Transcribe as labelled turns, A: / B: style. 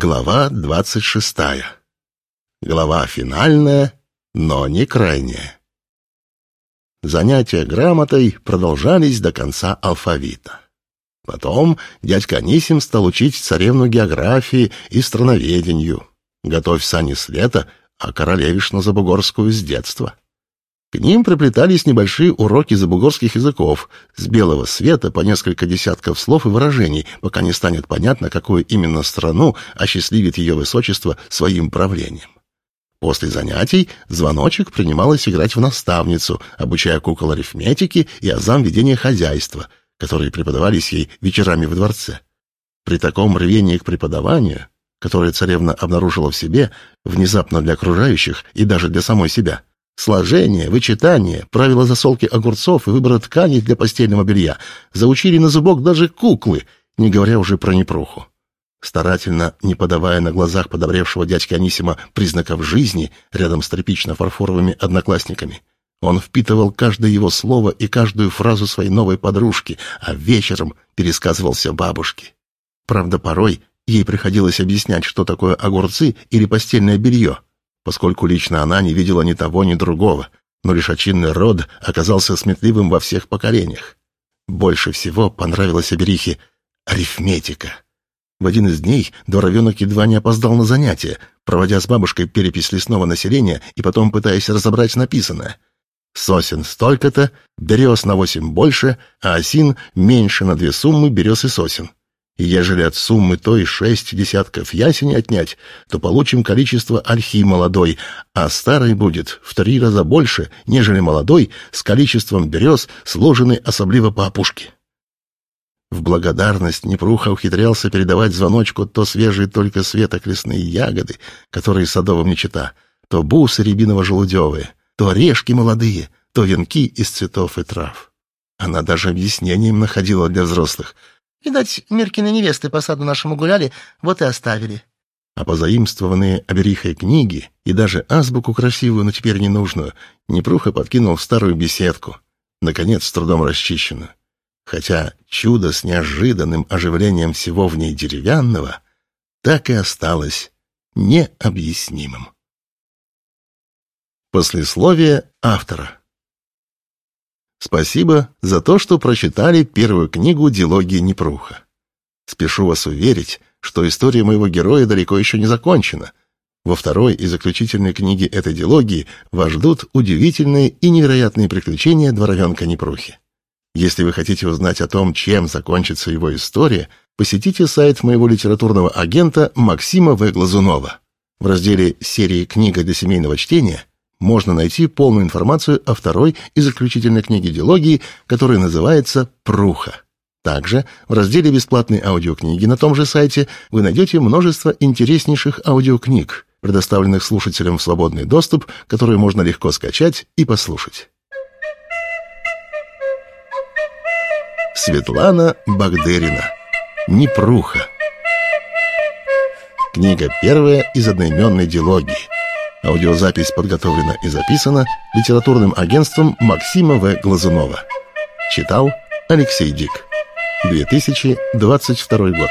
A: Глава двадцать шестая. Глава финальная, но не крайняя. Занятия грамотой продолжались до конца алфавита. Потом дядька Анисим стал учить царевну географии и страноведению. Готовь сани с лета, а королевишну Забугорскую с детства. К ним приплетались небольшие уроки забугорских языков с белого света по несколько десятков слов и выражений, пока не станет понятно, какую именно страну осчастливит ее высочество своим правлением. После занятий звоночек принималась играть в наставницу, обучая кукол арифметики и азам ведения хозяйства, которые преподавались ей вечерами в дворце. При таком рвении к преподаванию, которое царевна обнаружила в себе, внезапно для окружающих и даже для самой себя – Сложение, вычитание, правила засолки огурцов и выбора тканей для постельного белья заучили на зубок даже куклы, не говоря уже про непруху. Старательно, не подавая на глазах подобревшего дядьки Анисима признаков жизни рядом с тряпично-фарфоровыми одноклассниками, он впитывал каждое его слово и каждую фразу своей новой подружки, а вечером пересказывался бабушке. Правда, порой ей приходилось объяснять, что такое огурцы или постельное белье — поскольку лично она не видела ни того, ни другого, но лишь очинный род оказался сметливым во всех поколениях. Больше всего понравилась Аберихе арифметика. В один из дней дворовенок едва не опоздал на занятия, проводя с бабушкой перепись лесного населения и потом пытаясь разобрать написанное. Сосен столько-то, берез на восемь больше, а осин меньше на две суммы берез и сосен. И ежели от суммы той шесть десятков ясени отнять, то получим количество ольхи молодой, а старой будет в три раза больше, нежели молодой, с количеством берез, сложенной особливо по опушке. В благодарность Непруха ухитрялся передавать звоночку то свежие только светок ягоды, которые садовым не чита, то бусы рябиново-желудевые, то орешки молодые, то венки из цветов и трав. Она даже объяснением находила для взрослых —
B: Видать, Миркины невесты по саду нашему гуляли, вот и оставили.
A: А позаимствованные оберихой книги и даже азбуку красивую, но теперь ненужную, Непруха подкинул в старую беседку, наконец с трудом расчищенную. Хотя чудо с неожиданным оживлением всего в ней деревянного так и осталось необъяснимым. Послесловие автора Спасибо за то, что прочитали первую книгу «Дилогии Непруха». Спешу вас уверить, что история моего героя далеко еще не закончена. Во второй и заключительной книге этой дилогии вас ждут удивительные и невероятные приключения дворовенка Непрухи. Если вы хотите узнать о том, чем закончится его история, посетите сайт моего литературного агента Максима В. Глазунова. В разделе «Серии книга для семейного чтения» можно найти полную информацию о второй и заключительной книге дилогии, которая называется «Пруха». Также в разделе «Бесплатные аудиокниги» на том же сайте вы найдете множество интереснейших аудиокниг, предоставленных слушателям в свободный доступ, которые можно легко скачать и послушать. Светлана Багдерина. Непруха. Книга первая из одноименной дилогии. Аудиозапись подготовлена и записана литературным агентством Максима В. Глазунова. Читал Алексей Дик. 2022 год.